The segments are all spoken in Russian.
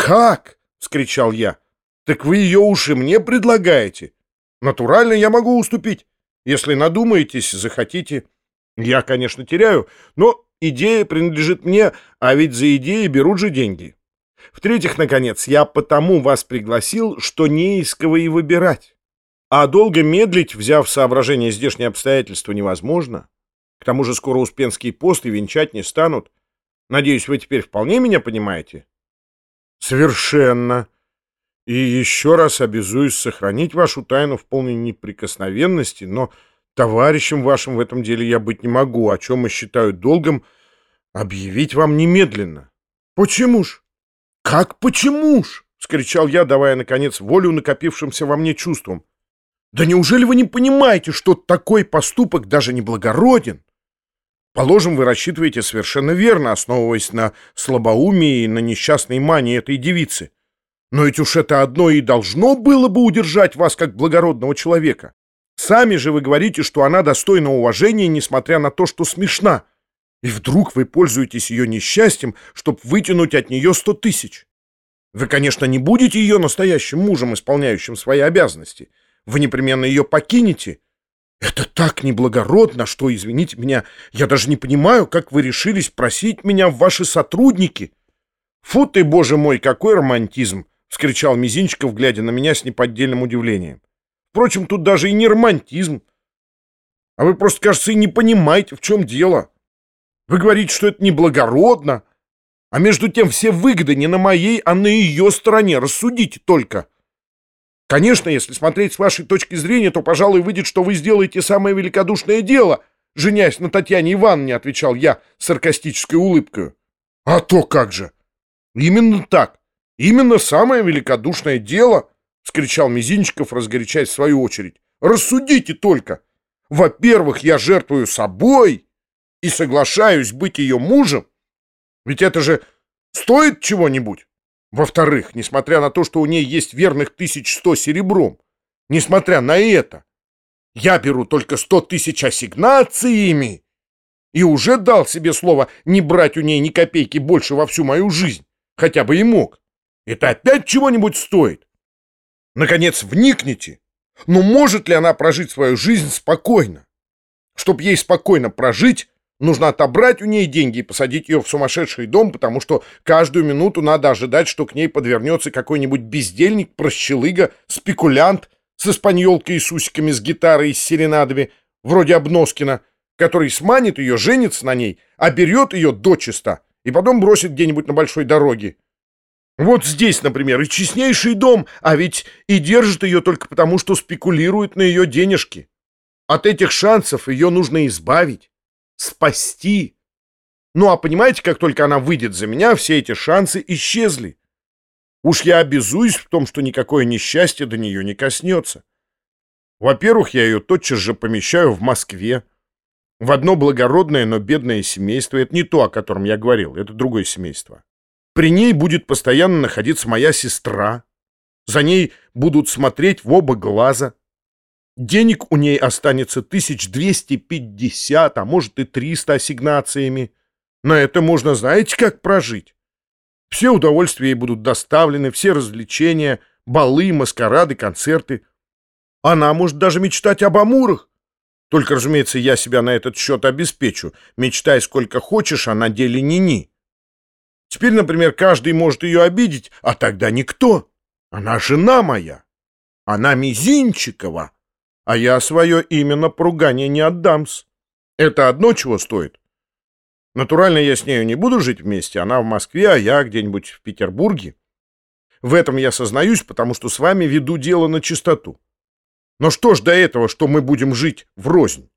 «Как?» — вскричал я. «Так вы ее уши мне предлагаете? Натурально я могу уступить. Если надумаетесь, захотите. Я, конечно, теряю, но идея принадлежит мне, а ведь за идеи берут же деньги. В-третьих, наконец, я потому вас пригласил, что не из и выбирать. А долго медлить, взяв в соображение здешние обстоятельства, невозможно. К тому же скоро Успенский пост и венчать не станут. Надеюсь, вы теперь вполне меня понимаете? Совершенно. И еще раз обязуюсь сохранить вашу тайну в полной неприкосновенности, но товарищем вашим в этом деле я быть не могу, о чем и считаю долгом объявить вам немедленно. Почему ж? Как почему ж? — скричал я, давая, наконец, волю накопившимся во мне чувствам. «Да неужели вы не понимаете, что такой поступок даже не благороден? Положим, вы рассчитываете совершенно верно, основываясь на слабоумии и на несчастной мании этой девицы. Но ведь уж это одно и должно было бы удержать вас как благородного человека. Сами же вы говорите, что она достойна уважения, несмотря на то, что смешна. И вдруг вы пользуетесь ее несчастьем, чтобы вытянуть от нее сто тысяч. Вы, конечно, не будете ее настоящим мужем, исполняющим свои обязанности. Вы непременно ее покинете. Это так неблагородно, что, извините меня, я даже не понимаю, как вы решились просить меня в ваши сотрудники. Фу ты, боже мой, какой романтизм! — вскричал Мизинчиков, глядя на меня с неподдельным удивлением. «Впрочем, тут даже и не романтизм. А вы просто, кажется, и не понимаете, в чем дело. Вы говорите, что это неблагородно, а между тем все выгоды не на моей, а на ее стороне. Рассудите только. Конечно, если смотреть с вашей точки зрения, то, пожалуй, выйдет, что вы сделаете самое великодушное дело, женясь на Татьяне Ивановне, отвечал я саркастической улыбкой. А то как же! Именно так. «Именно самое великодушное дело!» — скричал Мизинчиков, разгорячаясь в свою очередь. «Рассудите только! Во-первых, я жертвую собой и соглашаюсь быть ее мужем, ведь это же стоит чего-нибудь. Во-вторых, несмотря на то, что у ней есть верных тысяч сто серебром, несмотря на это, я беру только сто тысяч ассигнациями и уже дал себе слово не брать у ней ни копейки больше во всю мою жизнь, хотя бы и мог. Это опять чего-нибудь стоит? Наконец, вникните. Но может ли она прожить свою жизнь спокойно? Чтоб ей спокойно прожить, нужно отобрать у ней деньги и посадить ее в сумасшедший дом, потому что каждую минуту надо ожидать, что к ней подвернется какой-нибудь бездельник, прощелыга, спекулянт с испаньолкой и сусиками с гитарой и с серенадами, вроде Обноскина, который сманит ее, женится на ней, а берет ее дочисто и потом бросит где-нибудь на большой дороге. Вот здесь, например, и честнейший дом, а ведь и держит ее только потому, что спекулирует на ее денежки. От этих шансов ее нужно избавить, спасти. Ну а понимаете, как только она выйдет за меня, все эти шансы исчезли. Уж я обязуюсь в том, что никакое несчастье до нее не коснется. Во-первых, я ее тотчас же помещаю в Москве, в одно благородное, но бедное семейство. Это не то, о котором я говорил, это другое семейство. При ней будет постоянно находиться моя сестра. За ней будут смотреть в оба глаза. Денег у ней останется 1250, а может и 300 ассигнациями. На это можно, знаете, как прожить. Все удовольствия ей будут доставлены, все развлечения, балы, маскарады, концерты. Она может даже мечтать об амурах. Только, разумеется, я себя на этот счет обеспечу. Мечтай сколько хочешь, а на деле ни-ни. Теперь, например, каждый может ее обидеть, а тогда никто. Она жена моя. Она Мизинчикова. А я свое имя на поругание не отдамся. Это одно чего стоит. Натурально я с нею не буду жить вместе. Она в Москве, а я где-нибудь в Петербурге. В этом я сознаюсь, потому что с вами веду дело на чистоту. Но что ж до этого, что мы будем жить врознь?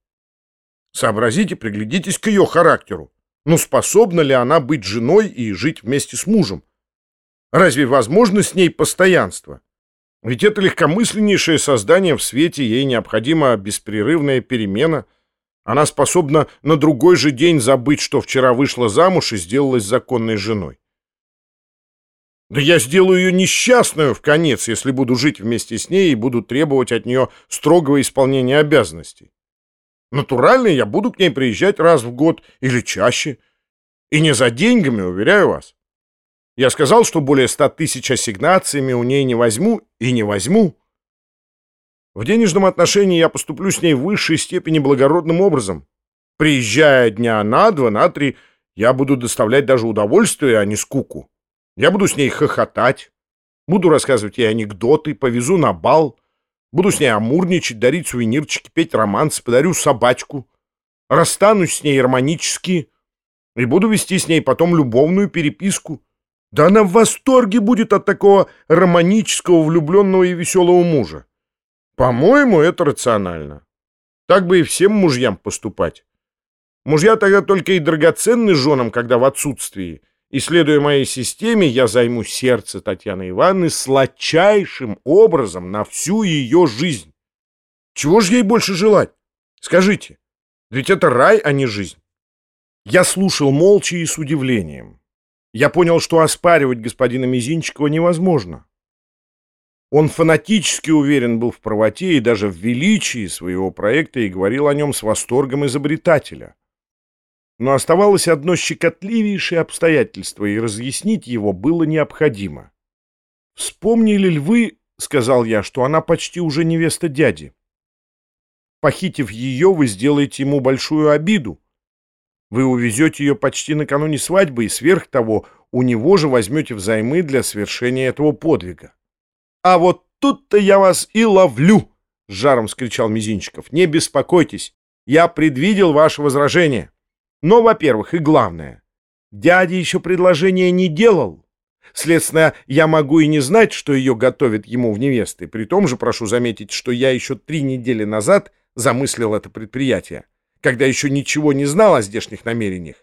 Сообразите, приглядитесь к ее характеру. Но способна ли она быть женой и жить вместе с мужем? Разве возможно с ней постоянство? Ведь это легкомысленнейшее создание в свете, ей необходима беспрерывная перемена. Она способна на другой же день забыть, что вчера вышла замуж и сделалась законной женой. Да я сделаю ее несчастную в конец, если буду жить вместе с ней и буду требовать от нее строгого исполнения обязанностей. Натурально я буду к ней приезжать раз в год или чаще. И не за деньгами, уверяю вас. Я сказал, что более ста тысяч ассигнациями у ней не возьму и не возьму. В денежном отношении я поступлю с ней в высшей степени благородным образом. Приезжая дня на два, на три, я буду доставлять даже удовольствие, а не скуку. Я буду с ней хохотать, буду рассказывать ей анекдоты, повезу на бал, буду с ней амурничать, дарить сувенирчики, петь романсы, подарю собачку, расстанусь с ней романически и буду вести с ней потом любовную переписку. Да она в восторге будет от такого романического, влюбленного и веселого мужа. По-моему, это рационально. Так бы и всем мужьям поступать. Мужья тогда только и драгоценны женам, когда в отсутствии. И, следуя моей системе, я займу сердце Татьяны Ивановны сладчайшим образом на всю ее жизнь. Чего же ей больше желать? Скажите, ведь это рай, а не жизнь. Я слушал молча и с удивлением. Я понял, что оспаривать господина Мизинчикова невозможно. Он фанатически уверен был в правоте и даже в величии своего проекта и говорил о нем с восторгом изобретателя. Но оставалось одно щекотливейшее обстоятельство, и разъяснить его было необходимо. «Вспомнили ли вы, — сказал я, — что она почти уже невеста дяди? Похитив ее, вы сделаете ему большую обиду. Вы увезете ее почти накануне свадьбы, и сверх того, у него же возьмете взаймы для совершения этого подвига. «А вот тут-то я вас и ловлю!» — с жаром скричал Мизинчиков. «Не беспокойтесь, я предвидел ваше возражение. Но, во-первых, и главное, дядя еще предложение не делал. Следственно, я могу и не знать, что ее готовят ему в невесты. При том же прошу заметить, что я еще три недели назад замыслил это предприятие, когда еще ничего не знал о здешних намерениях.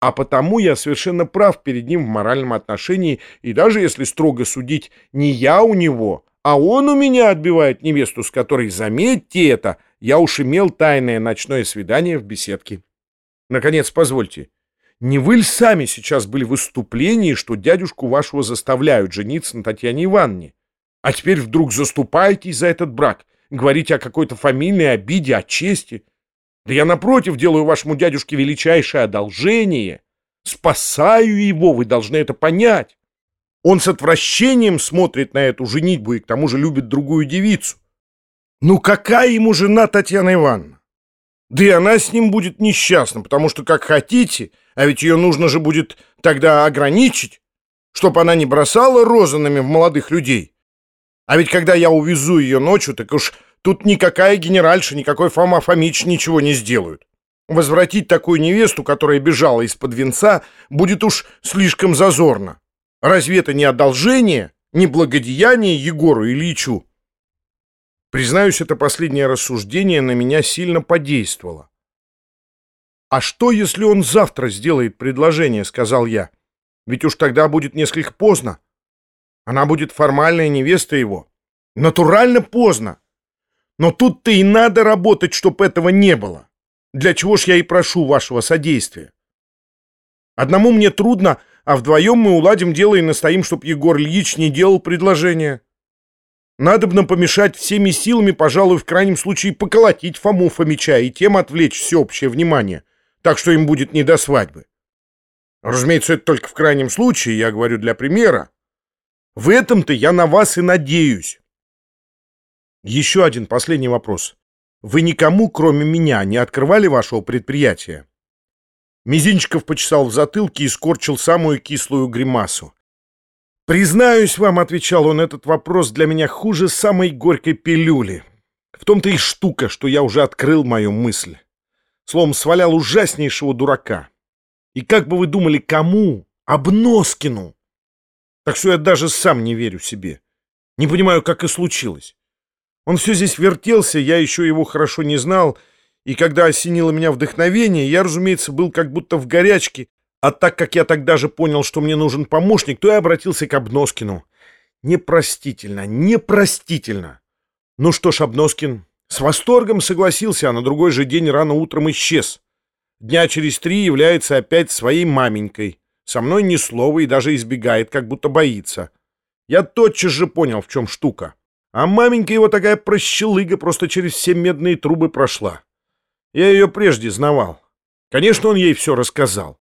А потому я совершенно прав перед ним в моральном отношении, и даже если строго судить, не я у него, а он у меня отбивает невесту, с которой, заметьте это, я уж имел тайное ночное свидание в беседке. Наконец, позвольте, не вы ли сами сейчас были в выступлении, что дядюшку вашего заставляют жениться на Татьяне Ивановне? А теперь вдруг заступаетесь за этот брак, говорите о какой-то фамильной обиде, о чести. Да я, напротив, делаю вашему дядюшке величайшее одолжение. Спасаю его, вы должны это понять. Он с отвращением смотрит на эту женитьбу и к тому же любит другую девицу. Ну какая ему жена Татьяна Ивановна? Да и она с ним будет несчастна, потому что как хотите, а ведь ее нужно же будет тогда ограничить, чтобы она не бросала розанами в молодых людей. А ведь когда я увезу ее ночью, так уж Тут никакая генеральша, никакой Фома Фомич ничего не сделают. Возвратить такую невесту, которая бежала из-под венца, будет уж слишком зазорно. Разве это не одолжение, не благодеяние Егору Ильичу? Признаюсь, это последнее рассуждение на меня сильно подействовало. «А что, если он завтра сделает предложение?» — сказал я. «Ведь уж тогда будет несколько поздно. Она будет формальная невеста его. Натурально поздно. Но тут-то и надо работать, чтобы этого не было. Для чего ж я и прошу вашего содействия. Одному мне трудно, а вдвоем мы уладим дело и настоим, чтоб Егор Ильич не делал предложения. Надобно помешать всеми силами, пожалуй, в крайнем случае поколотить Фому Фомича и тем отвлечь всеобщее внимание, так что им будет не до свадьбы. Разумеется, это только в крайнем случае, я говорю для примера. В этом-то я на вас и надеюсь. Еще один последний вопрос. Вы никому, кроме меня, не открывали вашего предприятия? Мизинчиков почесал в затылке и скорчил самую кислую гримасу. «Признаюсь вам», — отвечал он, — «этот вопрос для меня хуже самой горькой пилюли. В том-то и штука, что я уже открыл мою мысль. Словом, свалял ужаснейшего дурака. И как бы вы думали, кому? Обноскину. Так что я даже сам не верю себе. Не понимаю, как и случилось. Он все здесь вертелся, я еще его хорошо не знал, и когда осенило меня вдохновение, я, разумеется, был как будто в горячке, а так как я тогда же понял, что мне нужен помощник, то я обратился к Обноскину. Непростительно, непростительно. Ну что ж, Обноскин, с восторгом согласился, а на другой же день рано утром исчез. Дня через три является опять своей маменькой. Со мной ни слова и даже избегает, как будто боится. Я тотчас же понял, в чем штука. А маменька его такая прощелыга просто через все медные трубы прошла. Я ее прежде знавал. Конечно, он ей все рассказал.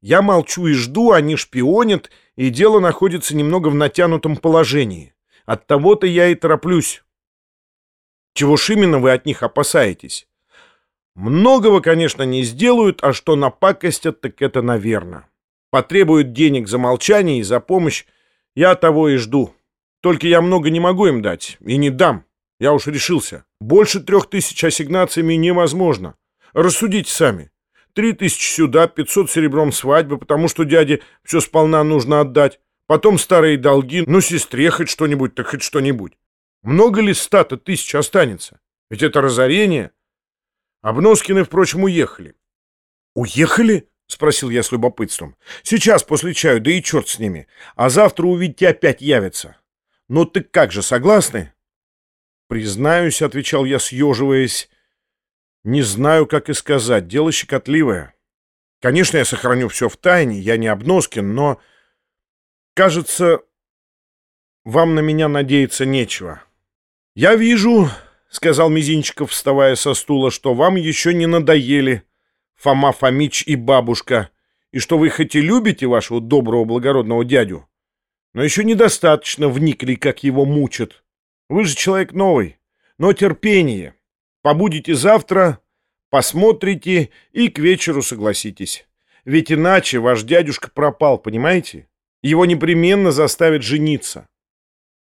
Я молчу и жду, они шпионят, и дело находится немного в натянутом положении. От того-то я и тороплюсь. Чего ж именно вы от них опасаетесь? Многого, конечно, не сделают, а что напакостят, так это наверно. Потребуют денег за молчание и за помощь, я того и жду. Только я много не могу им дать, и не дам. Я уж решился. Больше трех тысяч ассигнациями невозможно. Рассудите сами. Три тысячи сюда, пятьсот серебром свадьбы, потому что дяде все сполна нужно отдать. Потом старые долги, ну, сестре хоть что-нибудь, так хоть что-нибудь. Много ли ста-то тысяч останется? Ведь это разорение. Обноскины, впрочем, уехали. Уехали? — спросил я с любопытством. «Сейчас, после чаю, да и черт с ними. А завтра, увидите, опять явятся. Ну ты как же, согласны?» «Признаюсь», — отвечал я, съеживаясь, — «не знаю, как и сказать. Дело щекотливое. Конечно, я сохраню все в тайне, я не Обноскин, но, кажется, вам на меня надеяться нечего». «Я вижу», — сказал Мизинчиков, вставая со стула, — «что вам еще не надоели Фома Фомич и бабушка, и что вы хоть и любите вашего доброго благородного дядю, но еще недостаточно вникли, как его мучат». Вы же человек новый, но терпение. Побудете завтра, посмотрите и к вечеру согласитесь. Ведь иначе ваш дядюшка пропал, понимаете? Его непременно заставят жениться.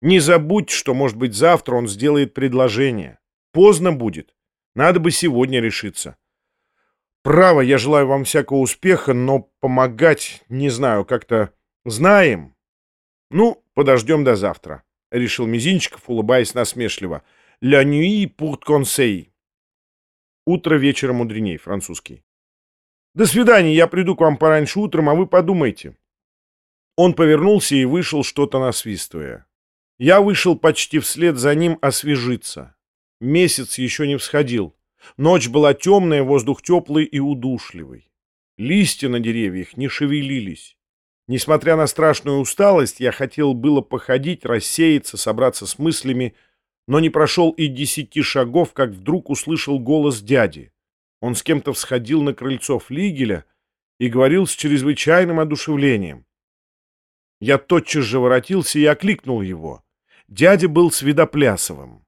Не забудьте, что, может быть, завтра он сделает предложение. Поздно будет. Надо бы сегодня решиться. Право, я желаю вам всякого успеха, но помогать, не знаю, как-то знаем. Ну, подождем до завтра. — решил Мизинчиков, улыбаясь насмешливо. «La nuit pour conseil». «Утро вечера мудреней», французский. «До свидания, я приду к вам пораньше утром, а вы подумайте». Он повернулся и вышел, что-то насвистывая. Я вышел почти вслед за ним освежиться. Месяц еще не всходил. Ночь была темная, воздух теплый и удушливый. Листья на деревьях не шевелились. Несмотря на страшную усталость, я хотел было походить, рассеяться, собраться с мыслями, но не прошел и десяти шагов, как вдруг услышал голос дяди. Он с кем-то всходил на крыльцо флигеля и говорил с чрезвычайным одушевлением. Я тотчас же воротился и окликнул его. Дядя был Свидоплясовым.